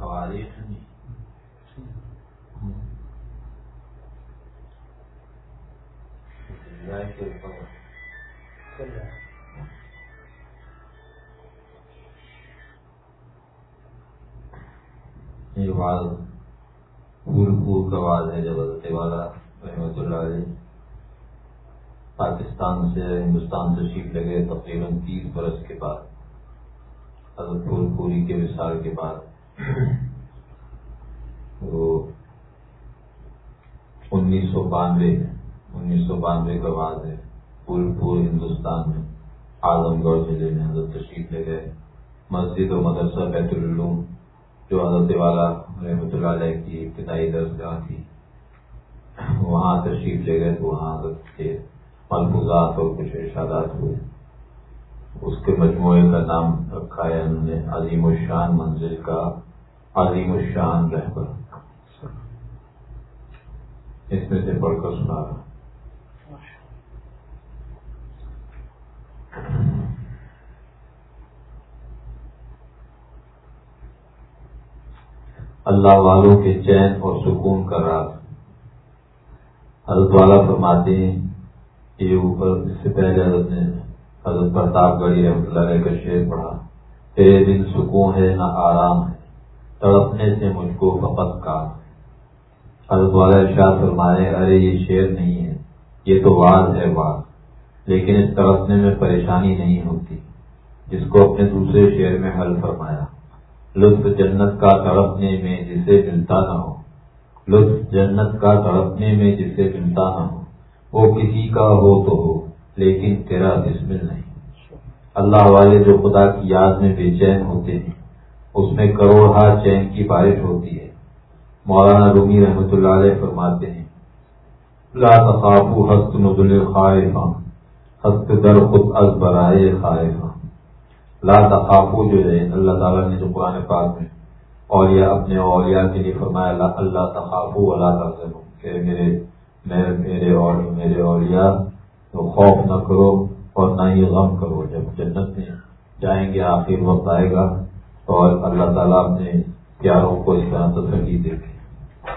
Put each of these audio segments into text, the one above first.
تواریخ یہ بات پور پور کا آواز ہے، جب حضرت والا رحمت اللہ علیہ پاکستان سے ہندوستان سے شیٹ لگے تقریباً تیس برس کے بعد، حضرت پور پوری کے وشال کے بعد انیس سو بانوے انیس سو بانوے کا بعد ہے۔ پور پور ہندوستان میں اعظم گڑھ ضلع میں حضرت تشریف لے گئے۔ مسجد و مدرسہ بیت العلوم جو حضرت والا رحمۃ اللہ علیہ کی ابتدائی درجگاہ تھی، وہاں تشریف لے گئے تو وہاں حضرت کے ملفوظات اور کچھ ارشادات ہوئے۔ اس کے مجموعے کا نام رکھا ہے انہوں نے عظیم الشان منزل کا۔ عظیم الشان رہبر اس میں سے پڑھ کر سنا۔ رہا اللہ والوں کے چین اور سکون کا راز۔ حضرت والا فرماتے ہیں یہ اوپر اس سے پہلے حضرت نے حضرت پرتاپ گڑھی رحمۃ اللہ علیہ کا شعر پڑھا۔ تیرے دن سکون ہے، نہ آرام ہے۔ تڑپنے سے مجھ کو فقط کا۔ حضرت والا ارشاد فرمائے، ارے، یہ شعر نہیں ہے، یہ تو واز ہے واز، لیکن اس تڑپنے میں پریشانی نہیں ہوتی۔ جس کو اپنے دوسرے شعر میں حل فرمایا، لطف جنت کا تڑپنے میں جسے ملتا نہ ہو۔ لطف جنت کا تڑپنے میں جسے ملتا نہ ہو۔ وہ کسی کا ہو تو ہو، لیکن تیرا بسمل نہیں۔ اللہ والے جو خدا کی یاد میں بے چین ہوتے ہیں اس میں کروڑ چین کی بارش ہوتی ہے۔ مولانا رومی رحمۃ اللہ علیہ فرماتے ہیں، لا تخافو ہست نزل خائفاں ہست در خود از برائے خائفاں لا تخافو جو ہے، اللہ تعالیٰ نے جو قرآن پاک میں اولیاء، اپنے اولیاء کے لیے فرمایا اللہ تخافو اللہ تعالیٰ کہ میرے میرے میرے اور میرے اولیاء، تو خوف نہ کرو اور نہ ہی غم کرو۔ جب جنت میں جائیں گے، آخر وقت آئے گا اور اللہ تعالیٰ اپنے پیاروں کو اس طرح تسلی دے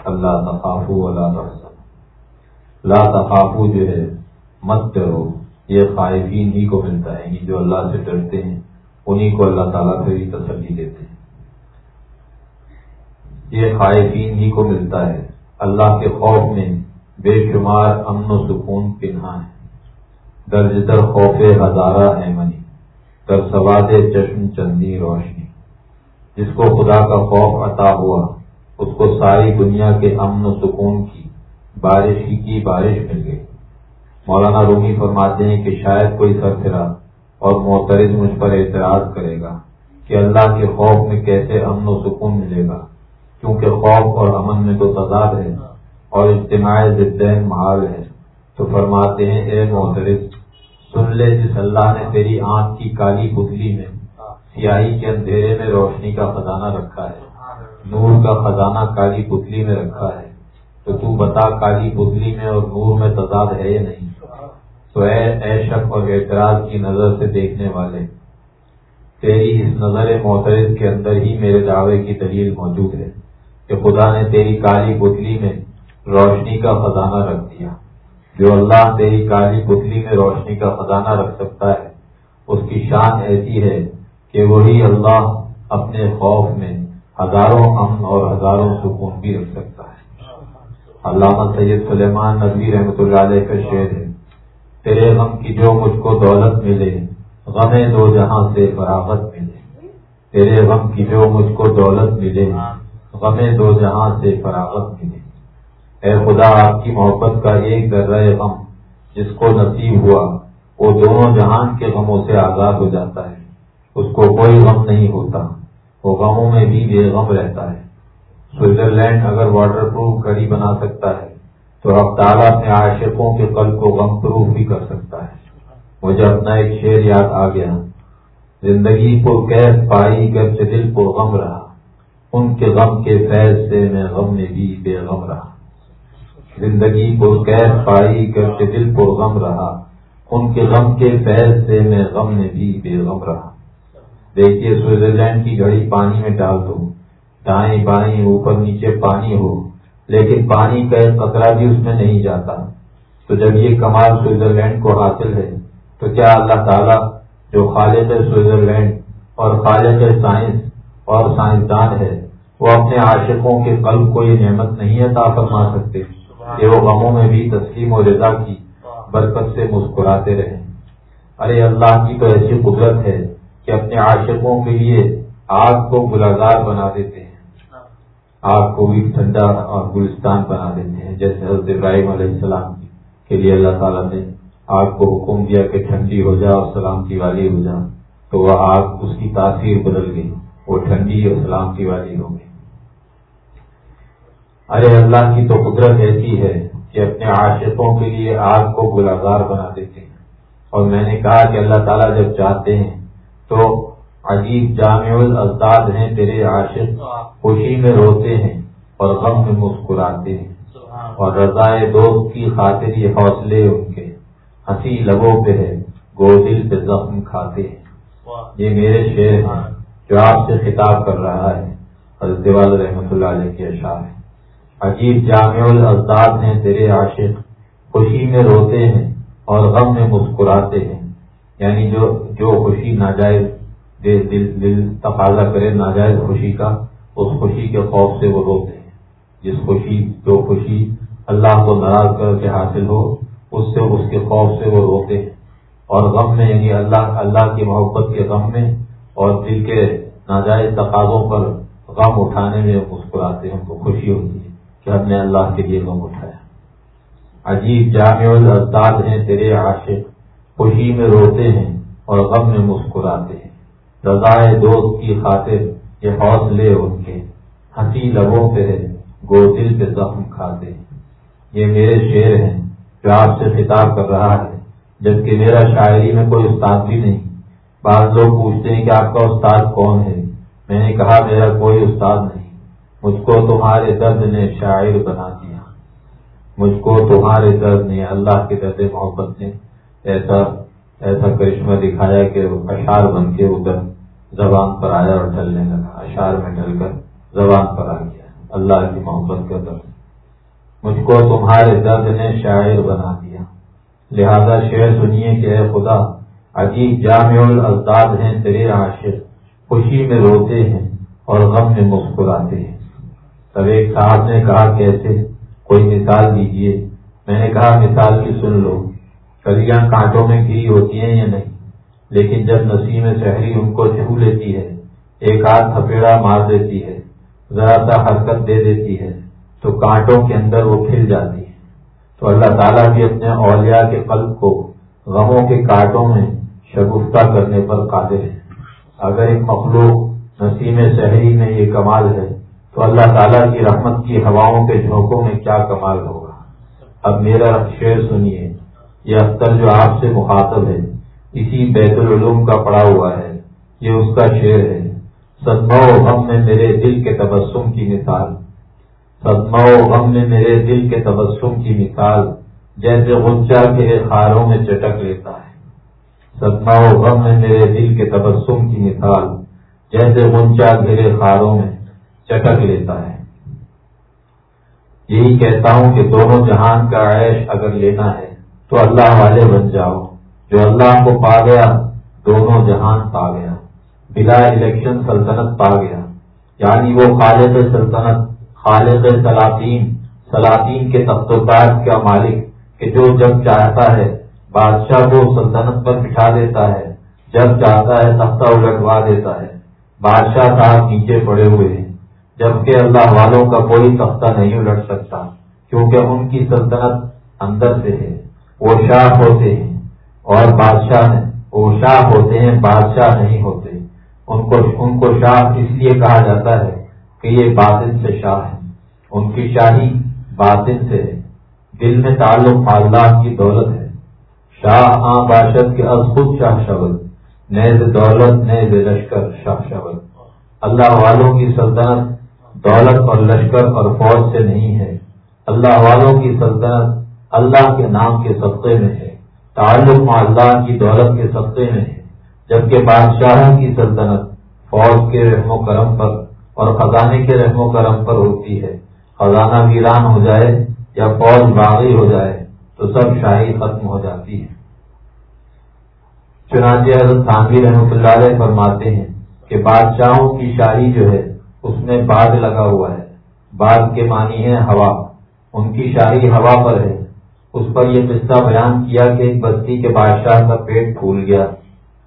اللہ تخافو اللہ لا تخافو جو ہے، مت کرو یہ خائفین ہی کو ملتا ہے یعنی جو اللہ سے ڈرتے ہیں انہیں کو اللہ تعالیٰ سے بھی تسلی دیتے ہیں۔ یہ خائفین ہی کو ملتا ہے۔ اللہ کے خوف میں بے شمار امن و سکون پنہا ہے درج در خوف ہزارہ ہے منی۔ در سواد چشم چندی روشنی۔ جس کو خدا کا خوف عطا ہوا، اس کو ساری دنیا کے امن و سکون کی بارش ہی کی بارش مل گئی۔ مولانا رومی فرماتے ہیں کہ شاید کوئی سر اور معترض مجھ پر اعتراض کرے گا کہ اللہ کے خوف میں کیسے امن و سکون ملے گا، کیونکہ خوف اور امن میں تو تضاد ہے اور اجتماع ضدین محال ہے۔ تو فرماتے ہیں، اے محترف سن لے جس اللہ نے تیری آنکھ کی کالی پتلی میں سیاہی کے اندھیرے میں روشنی کا خزانہ رکھا ہے۔ نور کا خزانہ کالی پتلی میں رکھا ہے۔ تو تو بتا کالی پتلی میں اور نور میں تضاد ہے یا نہیں؟ تو اے اے شک اور اعتراض کی نظر سے دیکھنے والے، تیری اس نظر محترض کے اندر ہی میرے دعوے کی دلیل موجود ہے کہ خدا نے تیری کالی پتلی میں روشنی کا خزانہ رکھ دیا۔ جو اللہ تیری کالی پتلی میں روشنی کا خزانہ رکھ سکتا ہے، اس کی شان ایسی ہے کہ وہی اللہ اپنے خوف میں ہزاروں امن اور ہزاروں سکون بھی رکھ سکتا ہے۔ علامہ سید سلیمان نبی رحمۃ اللہ علیہ کا شعر ہے، تیرے غم کی جو مجھ کو دولت ملے، غم دو جہاں سے فراغت ملے۔ تیرے غم کی جو مجھ کو دولت ملے، غم دو جہاں سے فراغت ملے۔ اے خدا، آپ کی محبت کا ایک ذرہ غم جس کو نصیب ہوا، وہ دونوں جہان کے غموں سے آزاد ہو جاتا ہے۔ اس کو کوئی غم نہیں ہوتا۔ وہ غموں میں بھی بے غم رہتا ہے۔ سوئٹزرلینڈ اگر واٹر پروف گھڑی بنا سکتا ہے، تو اب تعالیٰ اپنے عاشقوں کے قلب کو غم پروف بھی کر سکتا ہے۔ مجھے اپنا ایک شعر یاد آ گیا۔ زندگی کو قید پائی گرچ دل کو غم رہا۔ ان کے غم کے فیض سے میں غم میں بھی بے غم رہا۔ زندگی کو قید پائی کر دل کو غم رہا۔ ان کے غم کے فیض سے میں غم میں بھی بے غم رہا۔ دیکھیے سوئٹزرلینڈ کی گھڑی پانی میں ڈال دو۔ دائیں بائیں، اوپر نیچے پانی ہو، لیکن پانی کا ایک قطرہ بھی اس میں نہیں جاتا۔ تو جب یہ کمال سوئٹزرلینڈ کو حاصل ہے، تو کیا اللہ تعالیٰ جو خالد سوئٹزرلینڈ اور خالد سائنس اور سائنسدان ہے، وہ اپنے عاشقوں کے قلب کو یہ نعمت نہیں عطا فرما سکتے کہ وہ غموں میں بھی تسلیم و رضا کی برکت سے مسکراتے رہیں۔ ارے اللہ کی تو ایسی قدرت ہے کہ اپنے عاشقوں کے لیے آگ کو گلازار بنا دیتے ہیں۔ آگ کو بھی ٹھنڈا اور گلستان بنا دیتے ہیں۔ جیسے حضرت ابراہیم علیہ السلام کے لیے اللہ تعالیٰ نے آگ کو حکم دیا کہ ٹھنڈی ہو جا اور سلامتی والی ہو جا، تو وہ آگ اس کی تاثیر بدل گئی۔ وہ ٹھنڈی اور سلامتی والی ہو گئی۔ ارے اللہ کی تو قدرت ایسی ہے کہ اپنے عاشقوں کے لیے آگ کو گلازار بنا دیتے ہیں۔ اور میں نے کہا کہ اللہ تعالیٰ جب چاہتے ہیں تو عجیب جامع الزاد ہیں تیرے عاشق خوشی میں روتے ہیں اور غم میں مسکراتے ہیں۔ اور رضائے دوست کی خاطر یہ حوصلے ان کے۔ ہنسی لبوں پہ ہے گو دل پہ زخم کھاتے ہیں۔ یہ میرے شعر ہیں جو آپ سے خطاب کر رہا ہے۔ حضرت والد رحمۃ اللہ علیہ کے اشعار ہے عجیب جامع الزاد ہیں تیرے عاشق خوشی میں روتے ہیں اور غم میں مسکراتے ہیں۔ یعنی جو جو خوشی ناجائز دل دل دل تقاضا کرے ناجائز خوشی کا، اس خوشی کے خوف سے وہ روتے ہیں جس خوشی، جو خوشی اللہ کو ناراض کر کے حاصل ہو، اس سے اس کے خوف سے وہ روتے ہیں اور غم میں یعنی اللہ اللہ کی محبت کے غم میں اور دل کے ناجائز تقاضوں پر غم اٹھانے میں مسکراتے ہیں ان کو خوشی ہوتی ہے کہ ہم نے اللہ کے لیے غم اٹھایا۔ عجیب جامع الزاد ہیں تیرے عاشق۔ خوشی میں روتے ہیں اور غم میں مسکراتے ہیں۔ رضائے دوست کی خاطر یہ حوصلے ان کے ہنسی لبوں پہ ہے گو دل پہ زخم کھاتے ہیں۔ یہ میرے شعر ہیں، جو آپ سے خطاب کر رہا ہے، جبکہ میرا شاعری میں کوئی استاد بھی نہیں۔ بعض لوگ پوچھتے ہیں کہ آپ کا استاد کون ہے؟ میں نے کہا، میرا کوئی استاد نہیں۔ مجھ کو تمہارے درد نے شاعر بنا دیا۔ مجھ کو تمہارے درد نے اللہ کے درد محبت نے ایسا ایسا کرشمہ دکھایا کہ اشار بن کے ادھر زبان پر آیا اور ڈلنے لگا۔ اشار میں ڈل کر زبان پر آ گیا۔ اللہ کی محبت کا درد۔ مجھ کو تمہارے درد نے شاعر بنا دیا۔ لہذا شعر سنیے کہ اے خدا، عجیب جامع الزاد ہیں، تیرے عاشق خوشی میں روتے ہیں اور غم میں مسکراتے ہیں۔ تب ایک صاحب نے کہا، کیسے؟ کوئی مثال دیجیے میں نے کہا، مثال کی سن لو۔ کلیاں کانٹوں میں گری ہوتی ہیں یا نہیں، لیکن جب نسیم شہری ان کو چھو لیتی ہے، ایک ہاتھ تھپیڑا مار دیتی ہے، ذرا سا حرکت دے دیتی ہے، تو کانٹوں کے اندر وہ کھل جاتی ہے۔ تو اللہ تعالیٰ بھی اپنے اولیاء کے قلب کو غموں کے کانٹوں میں شگفتہ کرنے پر قادر ہے۔ اگر ایک مخلوق نسیم شہری میں یہ کمال ہے، تو اللہ تعالیٰ کی رحمت کی ہواؤں کے جھونکوں میں کیا کمال ہوگا؟ اب میرا شعر سنیے۔ یہ اختر جو آپ سے مخاطب ہے، اسی بیت العلوم کا پڑا ہوا ہے۔ یہ اس کا شعر ہے۔ سدما غم میں میرے دل کے تبسم کی مثال۔ سدما غم میں میرے دل کے تبسم کی مثال۔ جیسے غنچا کے خاروں میں چٹک لیتا ہے۔ سدما غم میں میرے دل کے تبسم کی مثال۔ جیسے غنچا گھرے خاروں میں چٹک لیتا ہے۔ یہی کہتا ہوں کہ دونوں جہان کا عیش اگر لینا ہے تو اللہ والے بن جاؤ۔ جو اللہ کو پا گیا، دونوں جہان پا گیا۔ بلا الیکشن سلطنت پا گیا۔ یعنی وہ خالد سلطنت خالد سلاطین سلاطین کے تختار کا مالک کہ جو جب چاہتا ہے، بادشاہ کو سلطنت پر بٹھا دیتا ہے۔ جب چاہتا ہے، تختہ الٹوا دیتا ہے۔ بادشاہ صاحب نیچے پڑے ہوئے ہیں۔ جبکہ اللہ والوں کا کوئی تختہ نہیں الٹ سکتا، کیونکہ ان کی سلطنت اندر سے ہے۔ وہ شاہ ہوتے ہیں اور بادشاہ وہ شاہ ہوتے ہیں، بادشاہ نہیں ہوتے۔ ان کو ان کو شاہ اس لیے کہا جاتا ہے کہ یہ باطن سے شاہ ہے ان کی شاہی باطن سے ہے۔ دل میں تعلق اللہ کی دولت ہے۔ شاہ آ باشد کے از خود شاہ شبد نیز دولت نیز لشکر، شاہ شبد اللہ والوں کی سلطنت دولت اور لشکر اور فوج سے نہیں ہے۔ اللہ والوں کی سلطنت اللہ کے نام کے سبقے میں ہے، تعلق اللہ کی دولت کے سبقے میں ہے، جبکہ بادشاہوں کی سلطنت فوج کے رحم و کرم پر اور خزانے کے رحم و کرم پر ہوتی ہے۔ خزانہ ویران ہو جائے یا فوج باغی ہو جائے تو سب شاہی ختم ہو جاتی ہے۔ چنانچہ حضرت تانوی رحمۃ اللہ علیہ فرماتے ہیں کہ بادشاہوں کی شاہی جو ہے، اس میں باغ لگا ہوا ہے۔ باغ کے معنی ہے ہوا۔ ان کی شاہی ہوا پر ہے۔ اس پر یہ قصہ بیان کیا کہ ایک بستی کے بادشاہ کا پیٹ پھول گیا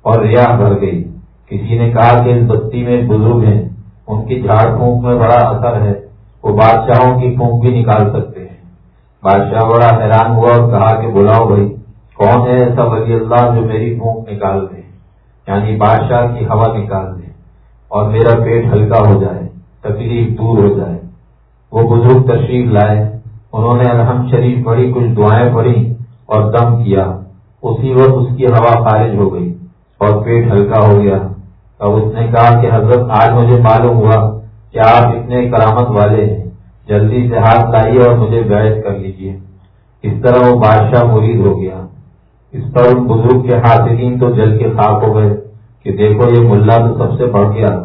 اور ریا بھر گئی۔ کسی نے کہا کہ اس بستی میں بزرگ ہیں، ان کی جھاڑ پھونک میں بڑا اثر ہے، وہ بادشاہوں کی پھونک بھی نکال سکتے ہیں۔ بادشاہ بڑا حیران ہوا اور کہا کہ بلاؤ بھائی، کون ہے ایسا ولی اللہ جو میری پھونک نکال دے؟ یعنی بادشاہ کی ہوا نکال دے اور میرا پیٹ ہلکا ہو جائے، تکلیف دور ہو جائے۔ وہ بزرگ تشریف لائے۔ انہوں نے الحمد شریف پڑھی کچھ دعائیں پڑھی اور دم کیا۔ اسی وقت اس کی ہوا خارج ہو گئی اور پیٹ ہلکا ہو گیا۔ اب اس نے کہا کہ حضرت، آج مجھے معلوم ہوا کہ آپ اتنے کرامت والے ہیں۔ جلدی سے ہاتھ لائیے اور مجھے بیعت کر لیجیے اس طرح وہ بادشاہ مرید ہو گیا۔ اس پر ان بزرگ کے حاصلین تو جل کے خاک ہو گئے کہ دیکھو، یہ ملا تو سب سے بڑھ گیا۔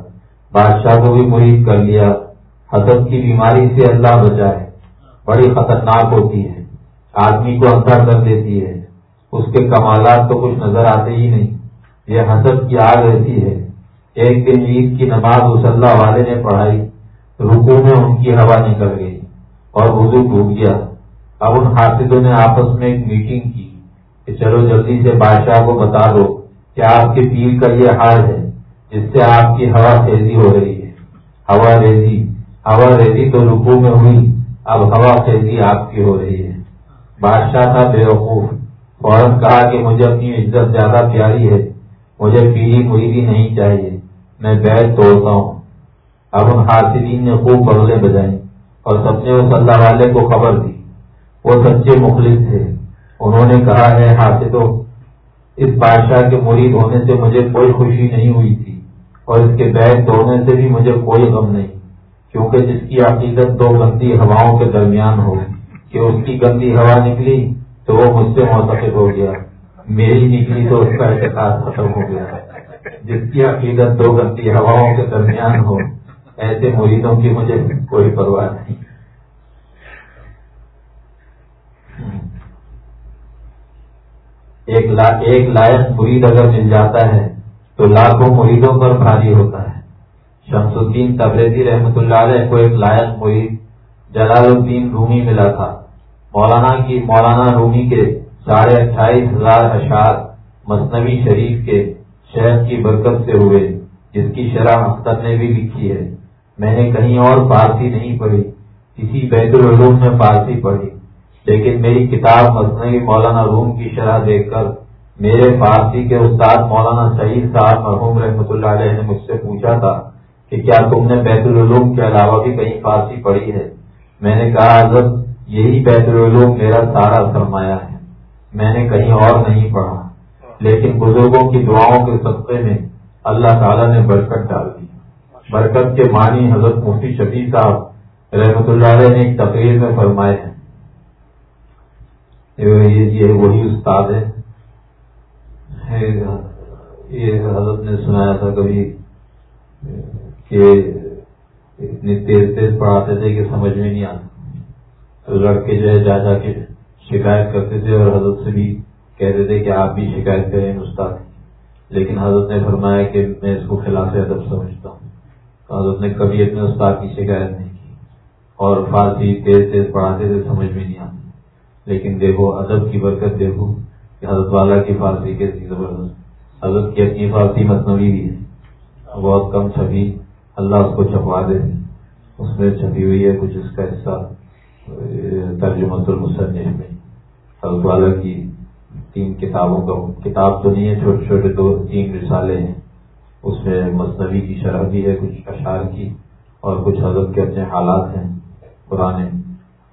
بادشاہ کو بھی مرید کر لیا۔ حضرت کی بیماری سے اللہ بچائے۔ بڑی خطرناک ہوتی ہے۔ آدمی کو اندھا کر دیتی ہے۔ اس کے کمالات تو کچھ نظر آتے ہی نہیں۔ یہ حسد کی آگ رہتی ہے۔ ایک دن عید کی نماز اس اللہ والے نے پڑھائی۔ رکو میں ان کی ہوا نکل گئی اور وضو ڈوب گیا۔ اب ان حاصلوں نے آپس میں ایک میٹنگ کی کہ چلو جلدی سے بادشاہ کو بتا دو کہ آپ کے پیر کا یہ حال ہے، جس سے آپ کی ہوا تیزی ہو رہی ہے۔ ہوا ریزی ہوا ریزی تو رکو میں ہوئی۔ اب ہوا تیزی آپ کی ہو رہی ہے۔ بادشاہ تھا بے وقوف۔ فوراً کہا کہ مجھے اپنی عزت زیادہ پیاری ہے۔ مجھے پیڑھی مریدی نہیں چاہیے۔ میں بیت توڑتا ہوں۔ اب ان حاصلین نے خوب بغلے بجائیں اور سب نے اس اللہ والے کو خبر دی۔ وہ سچے مخلص تھے۔ انہوں نے کہا ہے حاصلوں اس بادشاہ کے مرید ہونے سے مجھے کوئی خوشی نہیں ہوئی تھی اور اس کے بیگ توڑنے سے بھی مجھے کوئی غم نہیں۔ کیونکہ جس کی عقیدت دو گندی ہواؤں کے درمیان ہو، کہ اس کی گندی ہوا نکلی تو وہ مجھ سے موتقب ہو گیا۔ میری نکلی تو اس کا احتساب ختم ہو گیا۔ جس کی عقیدت دو گندی ہواؤں کے درمیان ہو، ایسے مریدوں کی مجھے کوئی پرواہ نہیں۔ ایک لائق مرید اگر مل جاتا ہے تو لاکھوں مریدوں پر بھاری ہوتا ہے۔ شمس الدین تبریزی رحمت اللہ علیہ کو ایک لائق مرید جلال الدین رومی ملا تھا۔ مولانا کی مولانا رومی کے ساڑھے اٹھائیس ہزار اشعار مصنوی شریف کے شہر کی برکت سے ہوئے، جس کی شرح اختر نے بھی لکھی ہے۔ میں نے کہیں اور فارسی نہیں پڑھی، کسی بیت العلوم میں فارسی پڑھی۔ لیکن میری کتاب مصنوعی مولانا روم کی شرح دیکھ کر میرے فارسی کے استاد مولانا سعید صاحب مرحوم رحمۃ اللہ علیہ نے مجھ سے پوچھا تھا کہ کیا تم نے بیت العلوم کے علاوہ بھی کہیں فارسی پڑھی ہے؟ میں نے کہا، حضرت، یہی بیت العلوم میرا سارا سرمایہ ہے۔ میں نے کہیں اور نہیں پڑھا۔ لیکن بزرگوں کی دعاؤں کے صدقے میں اللہ تعالیٰ نے برکت ڈال دی۔ برکت کے معنی حضرت مفتی شفیع صاحب رحمۃ اللہ علیہ نے ایک تقریر میں فرمائے ہیں۔ یہ وہی استاد ہے۔ یہ حضرت نے سنایا تھا کبھی۔ کہ اتنی تیز تیز پڑھاتے تھے کہ سمجھ میں نہیں آتا تو لڑکے جو ہے جا جا کے شکایت کرتے تھے اور حضرت سے بھی کہتے تھے کہ آپ بھی شکایت کریں استاد۔ لیکن حضرت نے فرمایا کہ میں اس کو خلاف ادب سمجھتا ہوں۔ تو حضرت نے کبھی اپنے استاد کی شکایت نہیں کی۔ اور فارسی تیز تیز پڑھاتے تھے، سمجھ میں نہیں آتا لیکن دیکھو، ادب کی برکت دیکھو کہ حضرت والا کی فارسی کیسی زبردست۔ حضرت کی اپنی فارسی مصنوعی بھی ہے۔ بہت کم چھپی۔ اللہ اس کو چھپوا دے۔ اس میں چھپی ہوئی ہے کچھ اس کا حصہ ترجمت المصنف میں۔ حضرت والا کی تین کتابوں کا، کتاب تو نہیں ہے، چھوٹے چھوٹے دو، تین رسالے ہیں۔ اس میں مصنوعی کی شرح بھی ہے، کچھ اشعار کی، اور کچھ حضرت کے اپنے حالات ہیں، پرانے،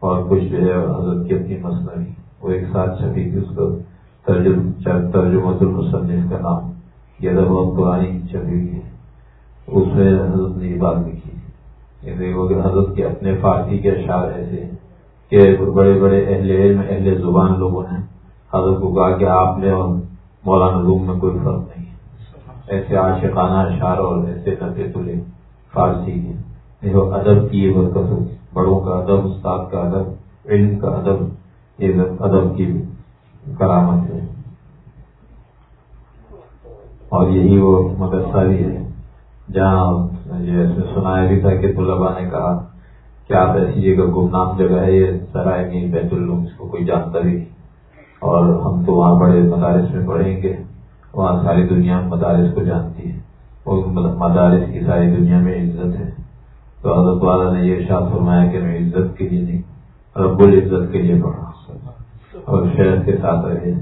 اور کچھ جو ہے حضرت کی اپنی مصنوعی۔ وہ ایک ساتھ چھپی تھی، اس کو ترجمت المصنف کا نام۔ یہ ادب بہت پرانی چھپی ہوئی ہے۔ اس میں حضرت نے یہ بات لکھی دیکھو کہ حضرت کے اپنے فارسی کے اشعار ایسے کہ بڑے بڑے اہل علم، اہل زبان لوگوں نے حضرت کو کہا کہ آپ نے اور مولانا روم میں کوئی فرق نہیں ہے۔ ایسے عاشقانہ اشعار اور ایسے نتے تلے فارسی کے ادب کی یہ برکت ہوگی بڑوں کا ادب، استاد کا ادب، علم کا ادب، یہ ادب کی کرامت ہے۔ اور یہی وہ مدرسہ بھی ہے۔ جہاں یہ سنایا بھی تھا کہ طلبا نے کہا کہ آپ ایسی جگہ گمنام جگہ ہے؟ یہ سرائے نہیں بیت العلوم، اس کو کوئی جانتا بھی اور ہم تو وہاں بڑے مدارس میں پڑھیں گے۔ وہاں ساری دنیا مدارس کو جانتی ہے۔ اور مدارس کی ساری دنیا میں عزت ہے۔ تو حضرت والا نے یہ شاد فرمایا کہ میں عزت کے لیے نہیں، رب العزت کے لیے پڑھا۔ اور شہر کے ساتھ رہے۔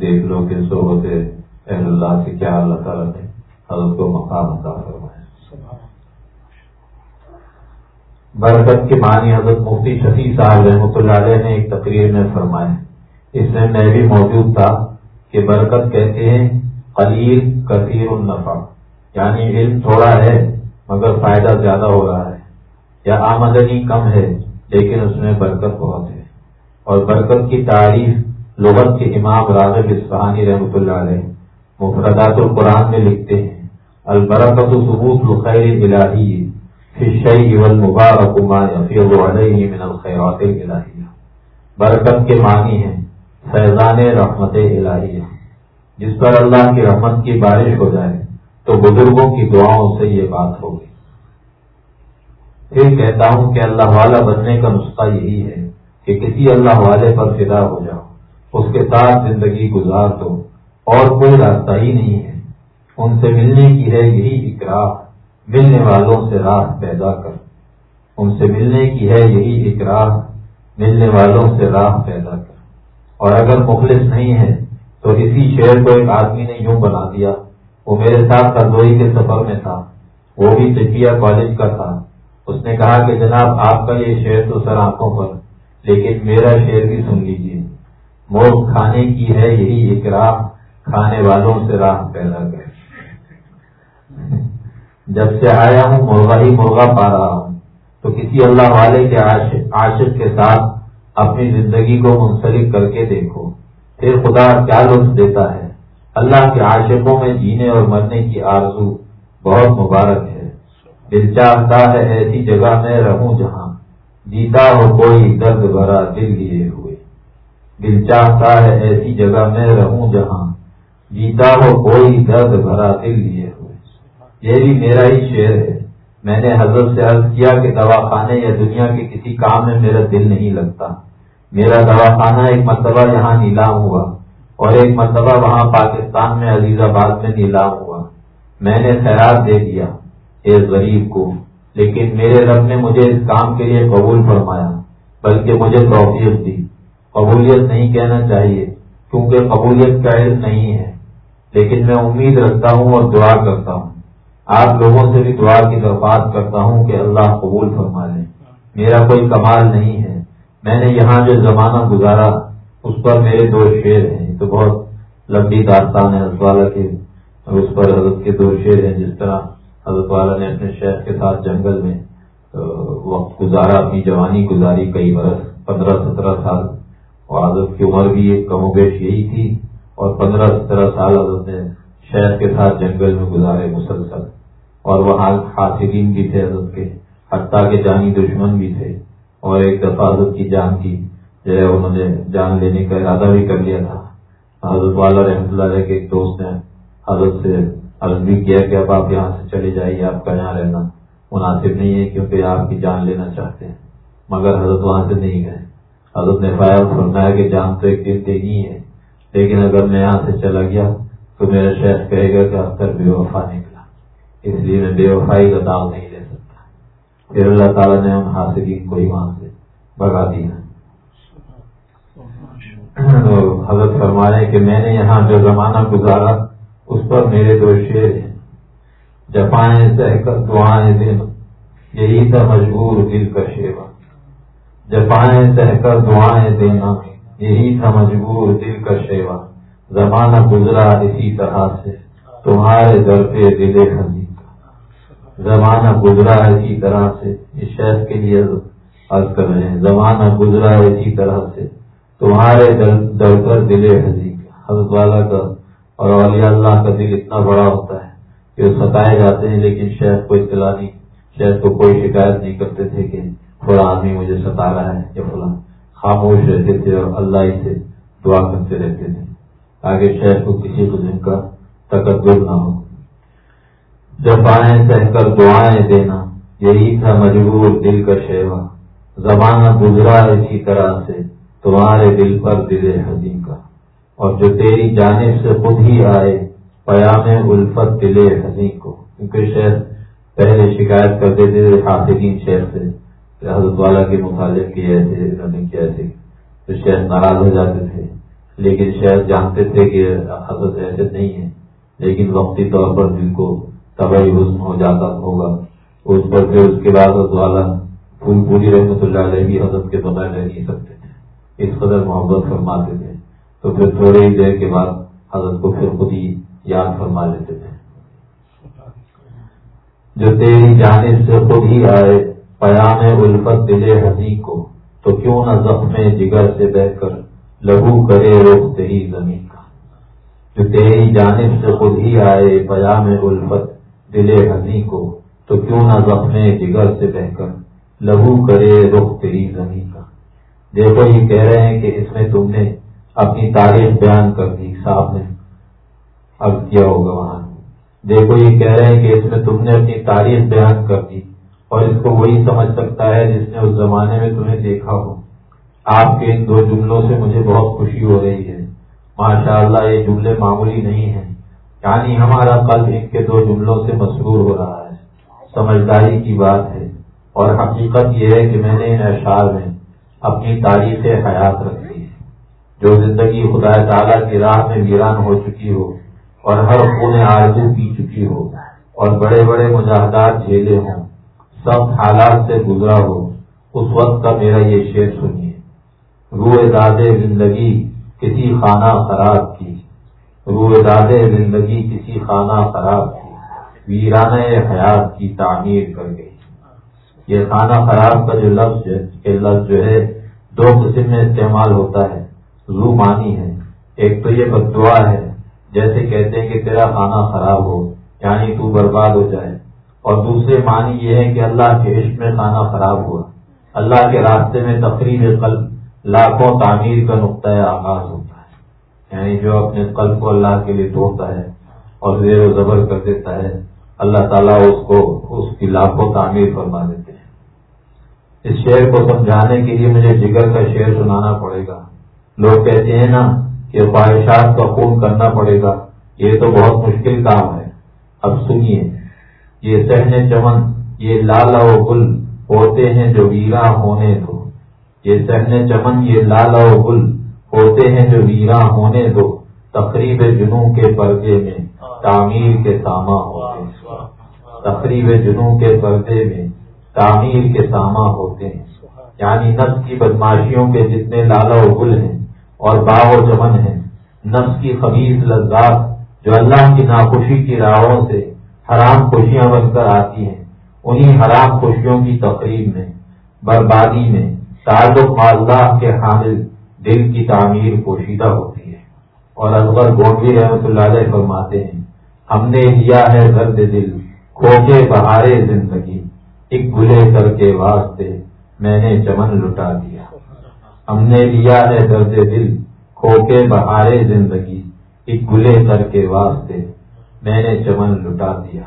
دیکھ لو کہ سو ہوتے اہل اللہ سے کیا اللہ تعالیٰ نے حضرت کو مقام عطا فرمایا برکت کے معنی حضرت مفتی شفیع صاحب رحمۃ اللہ علیہ نے ایک تقریر میں فرمایا۔ اس میں میں بھی موجود تھا کہ برکت کہتے ہیں قلیل کثیر النفع۔ یعنی علم تھوڑا ہے مگر فائدہ زیادہ ہو رہا ہے۔ یا آمدنی کم ہے لیکن اس میں برکت بہت ہے۔ اور برکت کی تعریف لغت کے امام راغب اسفہانی رحمۃ اللہ علیہ مفردات القرآن میں لکھتے ہیں۔ البرکت ثبوت الخیر الہی برکت کے معنی ہے فیضان رحمت الہیہ۔ جس پر اللہ کی رحمت کی بارش ہو جائے تو بزرگوں کی دعاؤں سے یہ بات ہوگی۔ پھر کہتا ہوں کہ اللہ والا بننے کا نسخہ یہی ہے کہ کسی اللہ والے پر فدا ہو جاؤ، اس کے ساتھ زندگی گزار دو اور کوئی راستہ ہی نہیں ہے۔ ان سے ملنے کی ہے یہی اقرار ملنے والوں سے راہ پیدا کر۔ ان سے ملنے کی ہے یہی اقرار ملنے والوں سے راہ پیدا کر۔ اور اگر مخلص نہیں ہے، تو اسی شہر کو ایک آدمی نے یوں بنا دیا، وہ میرے ساتھ کردوئی کے سفر میں تھا، وہ بھی چکیا کالج کا تھا۔ اس نے کہا کہ جناب، آپ کا یہ شعر تو سر آنکھوں پر، لیکن میرا شعر بھی سن لیجیے موت کھانے کی ہے یہی اقرار کھانے والوں سے راہ پیدا کر۔ جب سے آیا ہوں، مرغا ہی مرغا پا رہا ہوں۔ تو کسی اللہ والے کے عاشق کے ساتھ اپنی زندگی کو منسلک کر کے دیکھو۔ پھر خدا کیا لطف دیتا ہے؟ اللہ کے عاشقوں میں جینے اور مرنے کی آرزو بہت مبارک ہے۔ دل چاہتا ہے ایسی جگہ میں رہوں جہاں جیتا ہو کوئی درد بھرا دل لیے ہوئے۔ دل چاہتا ہے ایسی جگہ میں رہوں جہاں جیتا ہو کوئی درد بھرا دل لیے ہوئے۔ یہ بھی میرا ہی شعر ہے۔ میں نے حضرت سے عرض کیا کہ دواخانے یا دنیا کے کسی کام میں میرا دل نہیں لگتا۔ میرا دواخانہ ایک مرتبہ یہاں نیلام ہوا اور ایک مرتبہ وہاں پاکستان میں عزیز آباد میں نیلام ہوا۔ میں نے خیرات دے دیا اس غریب کو، لیکن میرے رب نے مجھے اس کام کے لیے قبول فرمایا، بلکہ مجھے توفیق دی۔ قبولیت نہیں کہنا چاہیے، کیونکہ قبولیت کا علم نہیں ہے۔ لیکن میں امید رکھتا ہوں اور دعا کرتا ہوں۔ آپ لوگوں سے بھی دعا کی درخواست کرتا ہوں کہ اللہ قبول فرما لیں میرا کوئی کمال نہیں ہے۔ میں نے یہاں جو زمانہ گزارا، اس پر میرے دو شعر ہیں۔ تو بہت لمبی داستان ہے حضرت والا کے اس پر حضرت کے دو شعر ہیں جس طرح حضرت والا نے اپنے شہر کے ساتھ جنگل میں وقت گزارا، اپنی جوانی گزاری کئی برس، پندرہ سترہ سال۔ اور حضرت کی عمر بھی ایک کم و بیش یہی تھی۔ اور پندرہ سترہ سال حضرت نے شہر کے ساتھ جنگل میں گزارے مسلسل، اور وہاں حاصلین بھی تھے حضرت کے، حتیٰ کے جانی دشمن بھی تھے، اور ایک دفعہ حضرت کی جان کی جو ہے انہوں نے جان لینے کا ارادہ بھی کر لیا تھا۔ حضرت والا رحمۃ اللہ علیہ کے ایک دوست نے حضرت سے عرض بھی کیا کہ اب آپ یہاں سے چلے جائیے، آپ کا یہاں رہنا مناسب نہیں ہے، کیونکہ آپ کی جان لینا چاہتے ہیں۔ مگر حضرت وہاں سے نہیں گئے۔ حضرت نے فائر فرمایا کہ جان تو ایک دن دینی ہے، لیکن اگر میں یہاں سے چلا گیا تو میرا شیخ کہے گا کہ اختر بے وفا نکلا، اس لیے میں بے وفائی کا دام نہیں لے سکتا۔ پھر اللہ تعالیٰ نے ان حاصلین کو ہی وہاں سے بگا دیا۔ تو حضرت فرما رہے کہ میں نے یہاں جو زمانہ گزارا، اس پر میرے دو شیر ہیں۔ جپائیں سہ کر دعائیں دینا یہی تھا مجبور دل کا شیوا جپائیں سہ کر دعائیں دینا یہی تھا مجبور دل کا شیوا زمانہ گزرا اسی طرح سے۔ تمہارے در پہ دل خزی زمانہ گزرا اسی طرح سے۔ اس شہر کے لیے عرض کر رہے ہیں۔ زمانہ گزرا اسی طرح سے۔ تمہارے در کر دل حضی حضرت والا کا اور اللہ کا دل اتنا بڑا ہوتا ہے کہ وہ ستائے جاتے ہیں، لیکن شہر کو اطلاع نہیں۔ شہر کو کوئی شکایت نہیں کرتے تھے کہ تھوڑا آدمی مجھے ستا رہا ہے یا فلاں۔ خاموش رہتے تھے اور اللہ ہی سے دعا کرتے رہتے تھے۔ آگے شہر کو کسی قسم کا تقدر نہ ہو۔ جب آئیں سہ کر دعائیں دینا، یہی تھا مجبور دل کا شیوا۔ زمانہ گزرا اسی طرح سے، تمہارے دل پر دل حضی کا۔ اور جو تیری جانب سے خود ہی آئے، پیام الفت دل حضی کو۔ کیونکہ شہر پہلے شکایت کرتے تھے حافظین شہر سے حضرت والا کے مخالف کیا ایسے نے کیا ایسے تو شہر ناراض ہو جاتے تھے۔ لیکن شہر جانتے تھے کہ حضرت ایسے نہیں ہے لیکن وقتی طور پر دل کو طبعی حسن ہو جاتا ہوگا۔ اس پر پھر اس کے بعد والا پھول پوری رحمت اللہ علیہ بھی حضرت کے بغیر رہ نہیں سکتے تھے۔ اس قدر محبت فرماتے تھے۔ تو پھر تھوڑے ہی دیر کے بعد حضرت کو پھر خود ہی یاد فرما لیتے تھے۔ جو تیری جانب سے خود ہی آئے پیام الفت دل حسی کو، تو کیوں نہ زخم جگر سے بہ کر لہو کرے رخ تیری زمین کا۔ جو تیری جانب سے خود ہی آئے پیام الفت دل حسی کو، تو کیوں نہ زخم جگر سے بہ کر لہو کرے رخ تیری زمین کا۔ دیکھو، یہ کہہ رہے ہیں کہ اس میں تم نے اپنی تاریخ بیان کر دی صاحب نے اب کیا ہوگا وہاں۔ دیکھو، یہ کہہ رہے ہیں کہ اس میں تم نے اپنی تاریخ بیان کر دی اور اس کو وہی سمجھ سکتا ہے جس نے اس زمانے میں تمہیں دیکھا ہو۔ آپ کے ان دو جملوں سے مجھے بہت خوشی ہو رہی ہے۔ ماشاء اللہ یہ جملے معمولی نہیں ہیں۔ یعنی ہمارا قلب ان کے دو جملوں سے مسرور ہو رہا ہے۔ سمجھداری کی بات ہے۔ اور حقیقت یہ ہے کہ میں نے ان اشعار میں اپنی تاریخ حیات رکھی ہے۔ جو زندگی خدا تعالیٰ کی راہ میں ویران ہو چکی ہو اور ہر خون آرزو پی چکی ہو اور بڑے بڑے مجاہدات جھیلے ہوں، سب حالات سے گزرا ہو، اس وقت کا میرا یہ شعر سنیے۔ روئے دادے زندگی کسی خانہ خراب کی روئے دادے زندگی کسی خانہ خراب کی ویران حیات کی تعمیر کر گئی۔ یہ خانہ خراب کا جو لفظ ہے لفظ جو ہے، دو قسم میں استعمال ہوتا ہے۔ رو مانی ہے، ایک تو یہ بدعا ہے، جیسے کہتے ہیں کہ تیرا خانہ خراب ہو یعنی تو برباد ہو جائے۔ اور دوسرے معنی یہ ہے کہ اللہ کے عشق میں کھانا خراب ہوا۔ اللہ کے راستے میں تقریب قلب لاکھوں تعمیر کا نقطۂ آغاز ہوتا ہے۔ یعنی جو اپنے قلب کو اللہ کے لیے توڑتا ہے اور زیر و زبر کر دیتا ہے، اللہ تعالیٰ اس کو، اس کی لاکھوں تعمیر فرما دیتے ہیں۔ اس شعر کو سمجھانے کے لیے مجھے جگر کا شعر سنانا پڑے گا۔ لوگ کہتے ہیں نا کہ خواہشات کا خون کرنا پڑے گا۔ یہ تو بہت مشکل کام ہے۔ اب سنیے، یہ سہنے چمن، یہ لالا و گل، ہوتے ہیں جو ویرا ہونے دو۔ یہ سہنے چمن یہ لالا و گل ہوتے ہیں جو ویرا ہونے دو، تقریب جنوں کے پردے میں تعمیر کے ساما ہوتے ہیں۔ تقریب جنوں کے پردے میں تعمیر کے ساما ہوتے ہیں۔ یعنی نفس کی بدماشیوں کے جتنے لالا و گل ہیں اور باغ و چمن ہیں، نفس کی خبیص لذات جو اللہ کی ناخوشی کی راہوں سے حرام خوشیاں بن کر آتی ہیں، انہی حرام خوشیوں کی تقریب میں، بربادی میں تعلق اللہ کے حامل دل کی تعمیر پوشیدہ ہوتی ہے۔ اور اکبر گونڈی رحمت اللہ علیہ فرماتے ہیں، ہم نے لیا ہے درد دل کھو کے بہارے زندگی، ایک گلے کر کے واسطے میں نے چمن لٹا دیا۔ ہم نے لیا ہے درد دل کھو کے بہارے زندگی، ایک گلے کر کے واسطے میں نے چمن لٹا دیا۔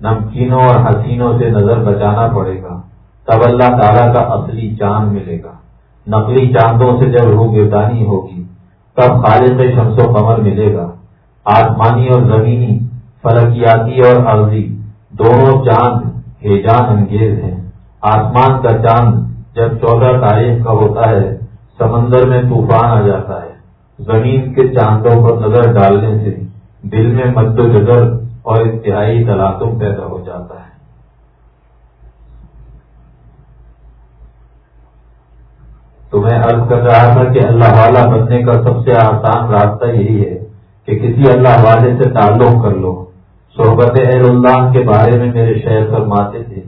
نمکینوں اور حسینوں سے نظر بچانا پڑے گا۔ تب اللہ تعالیٰ کا اصلی چاند ملے گا۔ نقلی چاندوں سے جب روح گردانی ہوگی، تب خالص شمس و قمر ملے گا۔ آسمانی اور زمینی، فلکیاتی اور عرضی، دونوں چاند ہیجان انگیز ہیں۔ آسمان کا چاند جب چودہ تاریخ کا ہوتا ہے، سمندر میں طوفان آ جاتا ہے۔ زمین کے چاندوں پر نظر ڈالنے سے دل میں مد و جگر اور انتہائی تلاتم پیدا ہو جاتا ہے تو میں عرض کر رہا تھا کہ اللہ والا بننے کا سب سے آسان راستہ یہی ہے کہ کسی اللہ والے سے تعلق کر لو۔ صحبت اہل اللہ کے بارے میں میرے شہر فرماتے تھے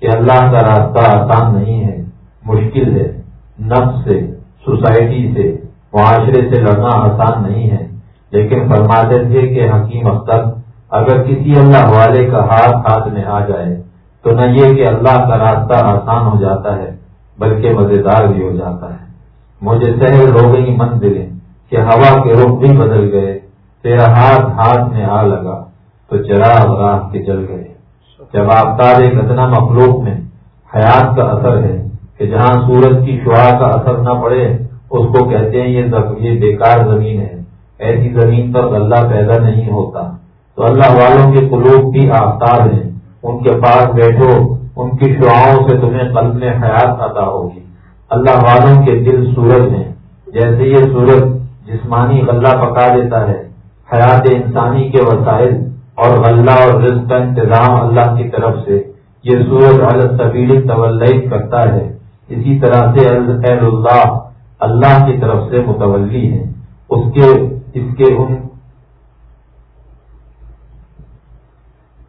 کہ اللہ کا راستہ آسان نہیں ہے، مشکل ہے، نفس سے، سوسائٹی سے، معاشرے سے لڑنا آسان نہیں ہے۔ لیکن فرماتے تھے کہ حکیم اختر، اگر کسی اللہ والے کا ہاتھ ہاتھ میں آ جائے تو نہ یہ کہ اللہ کا راستہ آسان ہو جاتا ہے۔ بلکہ مزیدار بھی ہو جاتا ہے۔ مجھے سہل ہو گئی منزلیں کہ ہوا کے رخ بھی بدل گئے، تیرا ہاتھ ہاتھ میں آ لگا تو چراغ راہ کے جل گئے۔ جب آفتاب ایک اتنا مخلوق میں حیات کا اثر ہے کہ جہاں سورج کی شعا کا اثر نہ پڑے، اس کو کہتے ہیں یہ بیکار زمین ہے۔ ایسی زمین پر اللہ پیدا نہیں ہوتا۔ تو اللہ والوں کے قلوب بھی آفتاب ہیں۔ ان کے پاس بیٹھو۔ ان کی شعاؤں سے تمہیں قلب میں حیات عطا ہوگی۔ اللہ والوں کے دل سورج ہیں۔ جیسے یہ سورج جسمانی غلہ پکا دیتا ہے، حیات انسانی کے وسائل اور غلہ اور رزق کا انتظام اللہ کی طرف سے۔ یہ سورج الطبیل طول کرتا ہے۔ اسی طرح سے اللہ اللہ کی طرف سے متولی ہے اس کے اس کے ان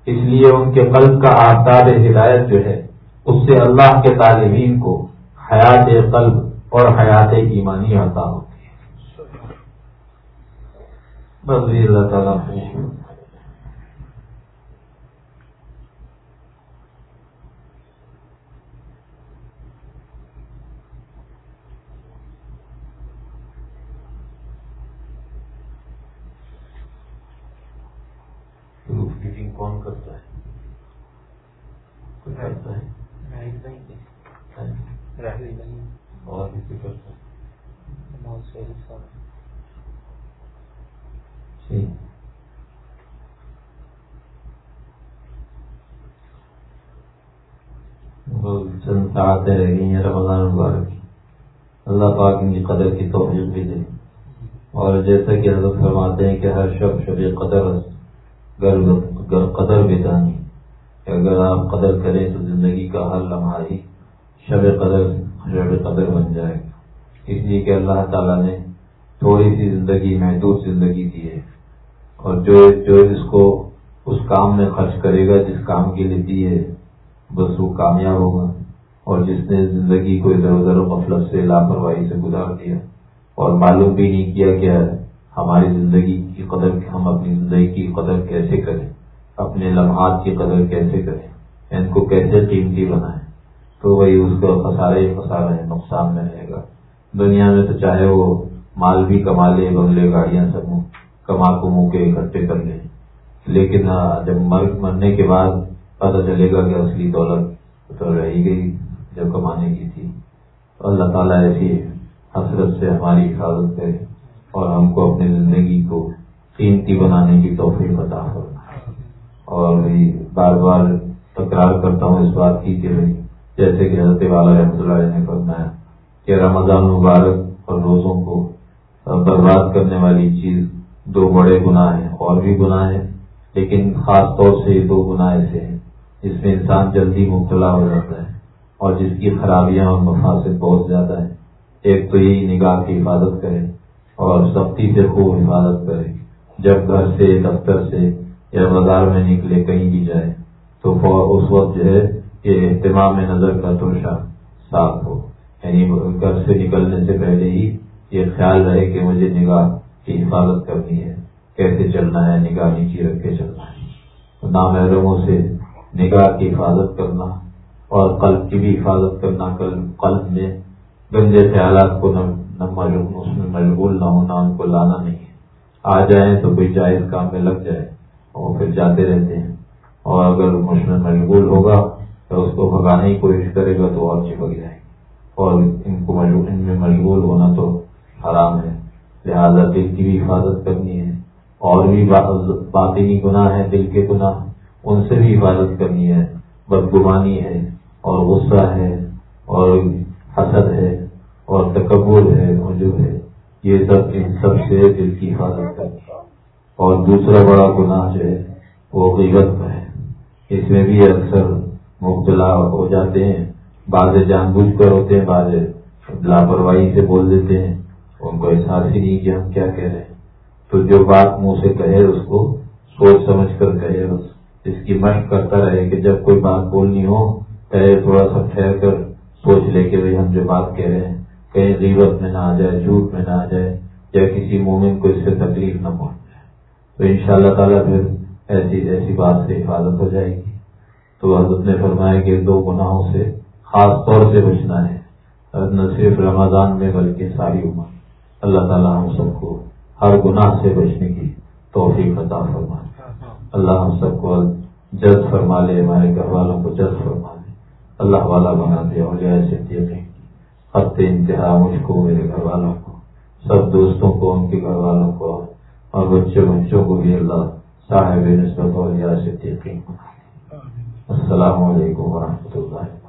اس لیے ان کے قلب کا آفتاب ہدایت جو ہے، اس سے اللہ کے طالبین کو حیات قلب اور حیات ایمانی عطا ہوتی ہے۔ اللہ تعالیٰ کون کرتا ہے کرتا ہے۔ اور کسی کرتا چند ساعتیں رہ گئی ہیں رمضان مبارک کی۔ اللہ پاک ان کی قدر کی توفیق بھی دے۔ اور جیسا کہ حضرت فرماتے ہیں کہ ہر شب شب قدر قدر بیدانی اگر آپ قدر کریں تو زندگی کا ہر لمحہ ہی شب قدر شب قدر بن جائے گا۔ اس لیے کہ اللہ تعالیٰ نے تھوڑی سی زندگی، محدود زندگی دی ہے۔ اور جو جو اس کو، اس کام میں خرچ کرے گا، جس کام کے لیے دی ہے، بس وہ کامیاب ہوگا۔ اور جس نے زندگی کو ادھر ادھر غفلت سے، لاپرواہی سے گزار دیا، اور معلوم بھی نہیں کیا کہ ہماری زندگی کی قدر، ہم اپنی زندگی کی قدر کیسے کریں۔ اپنے لمحات کی قدر کیسے کریں؟ ان کو کیسے قیمتی بنائیں؟ تو وہی اس کا خسارے خسارا ہے نقصان میں رہے گا۔ دنیا میں تو چاہے وہ مال بھی کما لے، بنگلے گاڑیاں سب کما کو منہ کے اکٹھے کر لیں لیکن ہاں، جب مر مرنے کے بعد پتہ چلے گا کہ اصلی دولت تو رہ ہی گئی جب کمانے کی تھی۔ اللہ تعالیٰ ایسی حسرت سے ہماری حفاظت کرے اور ہم کو اپنی زندگی کو قیمتی بنانے کی توفیق عطا کرنا اور بار بار تکرار کرتا ہوں اس بات کی کہ جیسے کہ حضرت والا رحمۃ اللہ نے فرمایا کہ رمضان مبارک اور روزوں کو برباد کرنے والی چیز دو بڑے گناہ ہیں، اور بھی گناہ ہیں، لیکن خاص طور سے یہ دو گناہ ایسے ہیں، جس میں انسان جلدی مبتلا ہو جاتا ہے اور جس کی خرابیاں اور مفاصد بہت زیادہ ہیں۔ ایک تو یہی نگاہ کی حفاظت کرے اور سختی سے خوب حفاظت کرے۔ جب گھر سے، دفتر سے یا بازار میں نکلے کہیں بھی جائے تو اس وقت جو ہے یہ اہتمام نظر کا ترشا صاف ہو۔ یعنی گھر سے نکلنے سے پہلے ہی یہ خیال رہے کہ مجھے نگاہ کی حفاظت کرنی ہے، کیسے چلنا ہے، نگاہ نیچی رکھ کے چلنا ہے۔ نامحرموں سے نگاہ کی حفاظت کرنا اور قلب کی بھی حفاظت کرنا، قلب میں گندے خیالات کو اس میں مشغول نہ ہونا، ان کو لانا نہیں ہے۔ آ جائیں تو کوئی جائز کام میں لگ جائے۔ اور پھر جاتے رہتے ہیں۔ اور اگر اس میں مشغول ہوگا تو اس کو بھگانے کی کوشش کرے گا تو اور چپک جائے اور ان کو ان میں مشغول ہونا تو حرام ہے۔ لہذا دل کی بھی حفاظت کرنی ہے۔ اور بھی باطنی گناہ ہے دل کے گناہ، ان سے بھی حفاظت کرنی ہے۔ بدگمانی ہے، اور غصہ ہے، اور حسد ہے، اور تکبر ہے جو ہے۔ یہ سب ان سب سے دل کی حفاظت کرتی اور دوسرا بڑا گناہ جو ہے، وہ غیبت کا ہے۔ اس میں بھی اکثر مبتلا ہو جاتے ہیں۔ بعض جان بوجھ کر ہوتے ہیں، بعض لاپرواہی سے بول دیتے ہیں۔ ان کو احساس ہی نہیں کہ ہم کیا کہہ رہے ہیں۔ تو جو بات منہ سے کہے، اس کو سوچ سمجھ کر کہے۔ بس اس کی مشق کرتا رہے کہ جب کوئی بات بولنی ہو پہلے تھوڑا سا ٹھہر کر سوچ لے کے بھائی ہم جو بات کہہ رہے ہیں، کہیں غیبت میں نہ آ جائے، جھوٹ میں نہ آ جائے، یا کسی مومن کو اس سے تکلیف نہ پہنچ۔ تو ان شاء اللہ تعالیٰ پھر ایسی ایسی بات سے حفاظت ہو جائے گی۔ تو حضرت نے فرمایا کہ دو گناہوں سے خاص طور سے بچنا ہے، نہ صرف رمضان میں بلکہ ساری عمر۔ اللہ تعالیٰ ہم سب کو ہر گناہ سے بچنے کی توفیق عطا فرمائے۔ اللہ ہم سب کو جلد فرما لے، ہمارے گھر والوں کو جلد فرما لے۔ اللہ والا بنا دے اور ایسے دیکھیں خط انتہا مجھ کو، میرے گھر والوں کو، سب دوستوں کو، ان کے گھر والوں کو۔ اور بچے بچوں کو بھی اللہ صاحب نسبت اور ایسے دیکھیں السلام علیکم ورحمۃ اللہ